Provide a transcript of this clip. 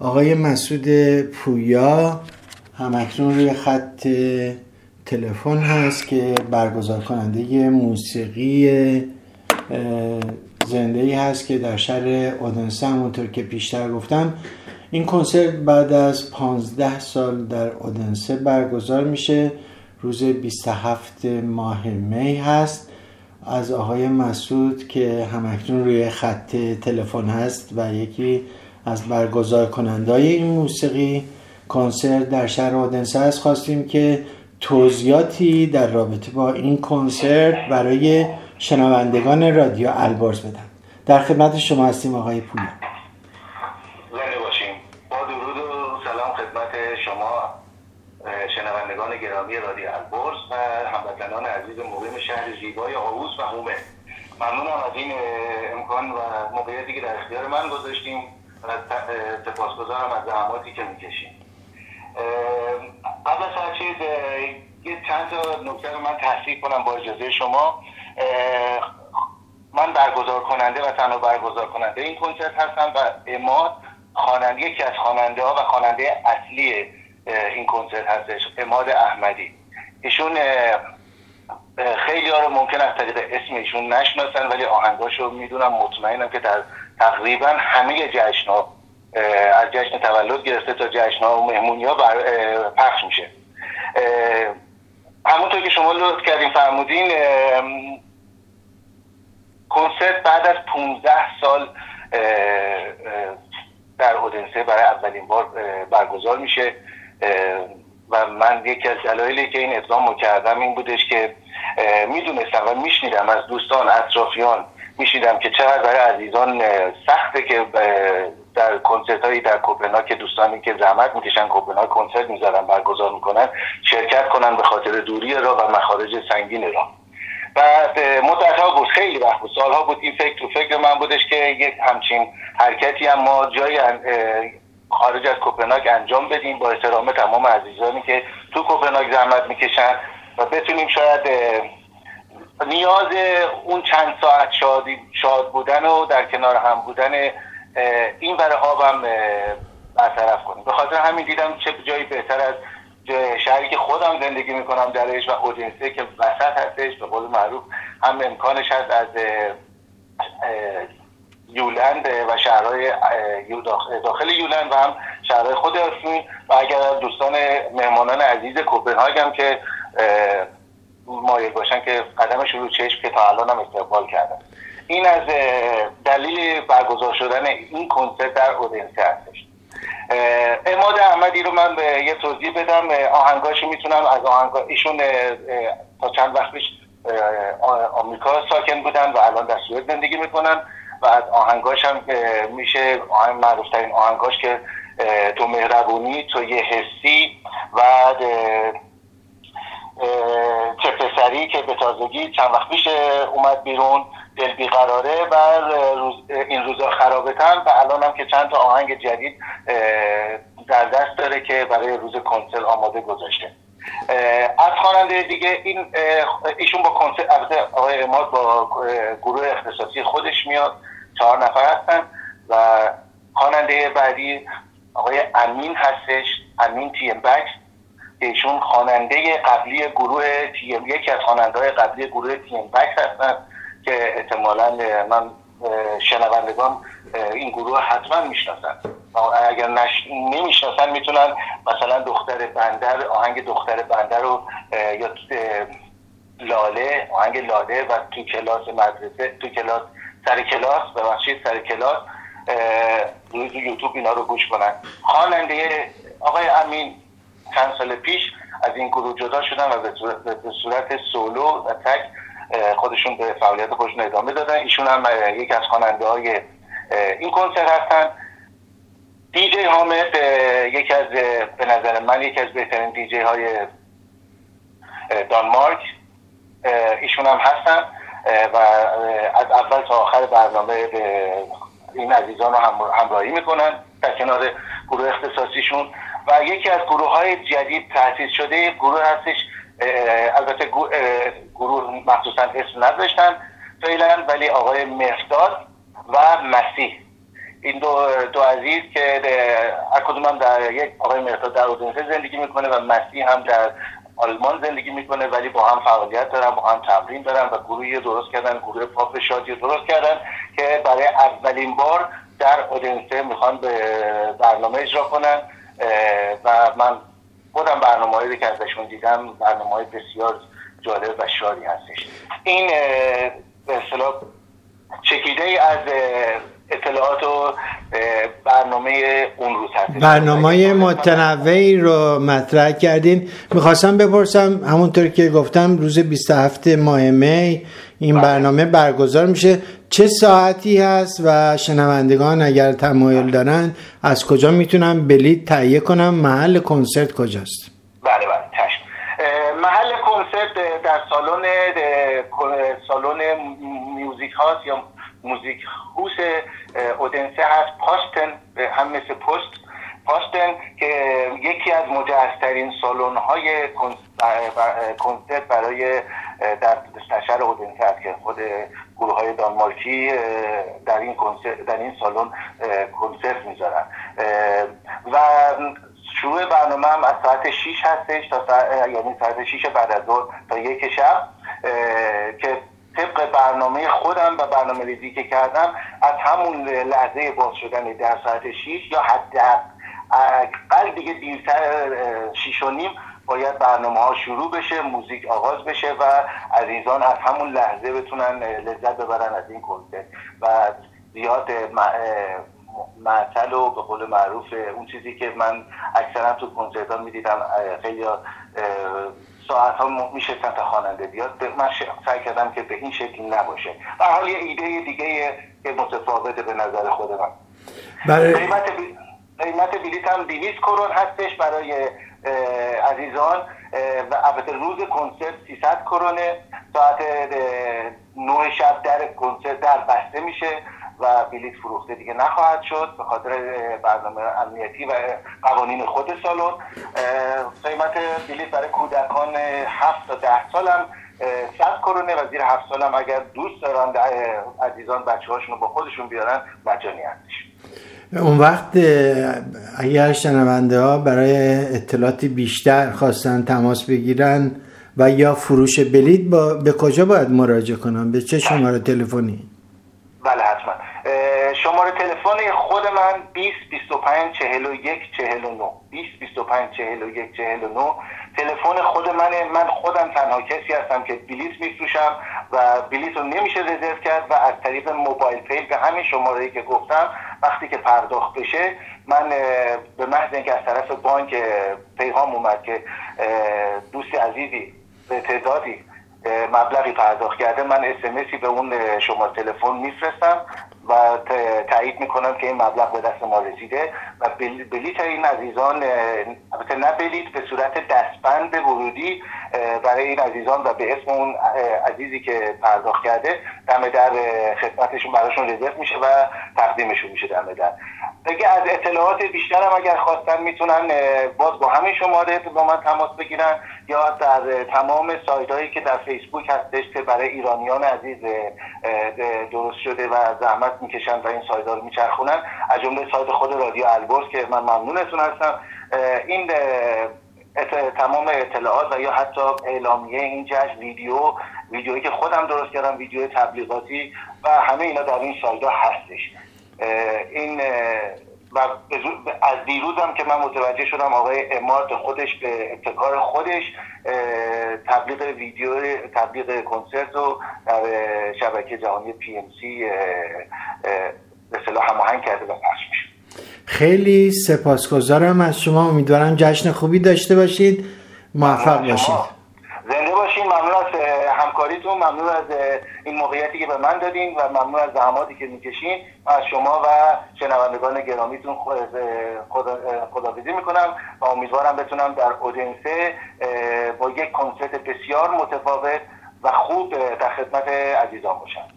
آقای مسعود پویا همکنون روی خط تلفن هست که برگزار کننده موسیقی زنده ای هست که در شهر اودنسه همونطور که پیشتر گفتم. این کنسرت بعد از 15 سال در اودنسه برگزار میشه. روز 27 ماه می هست. از آقای مسعود که همکنون روی خط تلفن هست و یکی از برگزار کنندای این موسیقی کنسرت در شهر اودنسه هست خواستیم که توضیحاتی در رابطه با این کنسرت برای شنوندگان رادیو البرز بدن در خدمت شما هستیم آقای پویا. زنده باشیم با درود و سلام خدمت شما شنوندگان گرامی رادیو البرز و هموطنان عزیز مقیم شهر زیبای آووس و هومه. ممنونم از این امکان و موقعیتی که در اختیار من گذاشتیم. سپاسگزارم از زحماتی که می‌کشیم. قبل از هر چیز یه چند تا نکته رو من تصحیح کنم با اجازه شما. من برگزار کننده و تنها برگزار کننده این کنسرت هستم و اماد خواننده یکی از خواننده ها و خواننده اصلی این کنسرت هستش اماد احمدی. ایشون خیلی ها رو ممکن از طریق اسم ایشون نشناسن ولی آهنگاش رو می‌دونم مطمئنم که در تقریبا همه جشن ها از جشن تولد گرفته تا جشن ها و مهمونی ها پخش میشه. همونطور که شما لطف کردین فرمودین کنسرت بعد از 15 سال در اودنسه برای اولین بار برگزار میشه. و من یکی از دلایلی که این اقدام کردم این بودش که می‌دونستم و میشنیدم از دوستان اطرافیان میشیدم که چقدر برای عزیزان سخته که در کنسرت هایی در کوپنهاگ دوستانی که زحمت می‌کشن کوپنهاگ کنسرت می‌ذارن برگزار می‌کنن شرکت کنن به خاطر دوری را و مخارج سنگین را. بعد مدت بود خیلی وقت بود سالها بود این فکر تو فکر من بودش که یک همچین حرکتی هم ما جای خارج از کوپنهاگ انجام بدیم با احترام تمام عزیزانی که تو کوپنهاگ زحمت می‌کشن و بتونیم شاید نیاز اون چند ساعت شادی شاد بودن و در کنار هم بودن این برای آبم برطرف کنیم به خاطر همین دیدم چه جایی بهتر از شهری که خودم زندگی می‌کنم درش و اودینسه که وسط هستش به قول معروف هم امکانش هست از یولند و شهرهای داخل یولند و هم شهرهای خود ارفین و اگر دوستان مهمانان عزیز کوپنهاگ هم که مایل باشن که قدمش رو چشم که تا الان هم استقبال کردن. این از دلیل برگزار شدن این کنسرت در اودنسه هستش. اماد احمدی رو من به یه توضیح بدم. آهنگاش می‌تونم از آهنگا ایشون تا چند وقت پیش آمریکا ساکن بودن و الان در سوئد زندگی می‌کنن و از آهنگاش هم میشه آهنگ معروف ترین آهنگاش که تو مهربونی تو یه حسی و پسری که به تازگی چند وقت پیش اومد بیرون دل بیقراره و روز این روزا خرابتن و الان هم که چند تا آهنگ جدید در دست داره که برای روز کنسرت آماده گذاشته. از خواننده دیگه این ایشون با کنسرت البته آقای اماد با گروه اختصاصی خودش میاد چهار نفر هستن و خواننده بعدی آقای امین هستش امین تیم بکس. ایشون خواننده قبلی گروه تیم یکی از خواننده قبلی گروه تیم بکس هستن که احتمالا من شنوندگان این گروه حتما می‌شناسن. اگر نش... نمی‌شناسن می‌تونن مثلا دختر بندر آهنگ دختر بندر رو یا لاله آهنگ لاله و تو کلاس مدرسه تو کلاس سر کلاس ببخشید سر کلاس روی یوتیوب اینا رو گوش کنن. خواننده آقای امین چند سال پیش از این گروه جدا شدن و به صورت سولو و تک خودشون به فعالیت خودشون ادامه دادن. ایشون هم یکی از خواننده های این کنسرت هستن. دیجی حامد یکی از به نظر من یکی از بهترین دیجی های دانمارک ایشون هم هستن. و از اول تا آخر برنامه به این عزیزان رو همراهی می‌کنن. در کنار گروه اختصاصیشون و یکی از گروه های جدید تأسیس شده گروه هستش البته گروه مخصوصا اسم نذاشتن فعلا ولی آقای مرداد و مسیح. این دو, دو عزیز که هر کدوم در یک آقای مرتاد در اودنسه زندگی می‌کنه و مسیح هم در آلمان زندگی می‌کنه ولی با هم فعالیت دارن با هم تمرین دارن و گروهی درست کردن گروه پاپ شادی درست کردن که برای اولین بار در اودنسه می‌خوان به برنامه اجرا کنن. و من خودم برنامه هایی که ازشون دیدم برنامه های بسیار جالب و شادی هستش. این اصطلاح چکیده ای از اطلاعات و برنامه اون روز هست. برنامه متنوعی رو مطرح کردین. می‌خواستم بپرسم همونطور که گفتم روز 27 ماه می این بله. برنامه برگزار میشه. چه ساعتی هست و شنوندگان اگر تمایل دارن از کجا می‌تونن بلیت تهیه کنم محل کنسرت کجاست؟ بله بله. چشم. محل کنسرت در سالن سالن میوزیک هاست یا موزیک هوس اودنسه هست. پاستن هم مثل پست. پاستن که یکی از مجهزترین سالن های کنسرت برای در شهر اودنسه هست که خود گروه های دانمارکی در این در این سالن کنسرت می‌ذارن. و شروع برنامه هم از ساعت 6 هستش تا ساعت یعنی ساعت 6 بعد از ظهر تا یک شب. که طبق برنامه خودم و برنامه ریزی که کردم از همون لحظه باز شدن در ساعت 6 یا حتی اقل دیگه دیرتر 6 و نیم باید برنامه ها شروع بشه موزیک آغاز بشه و عزیزان از همون لحظه بتونن لذت ببرن از این کنسرت. و زیاد معطل و به قول معروف اون چیزی که من اکثرا تو کنسرت ها می‌دیدم خیلی ساعت ها میشه تا خواننده بیاد. من سعی کردم که به این شکل نباشه. و حال یه ایده دیگه که متفاوته به نظر خود من برای... قیمت, قیمت بلیت هم 200 کرون هستش برای عزیزان و البته روز کنسرت 300 کرونه. ساعت 9 شب در کنسرت در بسته میشه و بلیت فروخته دیگه نخواهد شد به خاطر برنامه امنیتی و قوانین خود سالن. قیمت بلیت برای کودکان 7 تا 10 سال هم 100 کرونه و زیر 7 سال هم اگر دوست دارن عزیزان بچه هاشون رو با خودشون بیارن مجانی هستش اون وقت اگر شنونده ها برای اطلاعات بیشتر خواستن تماس بگیرن و یا فروش بلیت با به کجا باید مراجعه کنم به چه شماره تلفنی؟ شماره تلفن خود من 20 25 41 49 20 25 41 49 تلفن خود منه من خودم تنها کسی هستم که بلیت میفروشم و بلیت رو نمیشه رزرو کرد و از طریق موبایل پی به همین شماره که گفتم وقتی که پرداخت بشه من به محض اینکه از طرف بانک پیغام اومد که دوست عزیزی به تعدادی مبلغی پرداخت کرده من اسمسی به اون شما تلفن میفرستم. و تایید می‌کنم که این مبلغ به دست ما رسیده. و بلیت این عزیزان البته نه بلیت به صورت دستبند ورودی برای این عزیزان و به اسم اون عزیزی که پرداخت کرده دم در خدمتشون براشون رزرو میشه و تقدیمشون میشه دم در. دیگه از اطلاعات بیشتر هم اگر خواستن می‌تونن باز با همین شماره با من تماس بگیرن یا در تمام سایت هایی که در فیسبوک هستش که برای ایرانیان عزیز درست شده و زحمت می‌کشن و این سایت ها رو میچرخونن از جمله سایت خود رادیو البرز که من ممنونتون هستم. این تمام اطلاعات و یا حتی اعلامیه این جشن ویدیو ویدیویی که خودم درست کردم ویدیو تبلیغاتی و همه اینا در این سایت ها هستش این و از دیروزم که من متوجه شدم آقای امارت خودش به ابتکار خودش تبلیغ ویدیو تبلیغ کنسرت رو در شبکه جهانی پی ام سی به صلاح هماهنگ کرده و پخش میشه. خیلی سپاسگزارم از شما. امیدوارم جشن خوبی داشته باشید. موفق باشید. زنده باشین. ممنون از همکاریتون. ممنون از این موقعیتی که به من دادین و ممنون از زحماتی که می‌کشین. از شما و شنوندگان گرامیتون خداویزی می‌کنم و امیدوارم بتونم در اودنسه با یک کنسرت بسیار متفاوت و خوب در خدمت عزیزان باشم.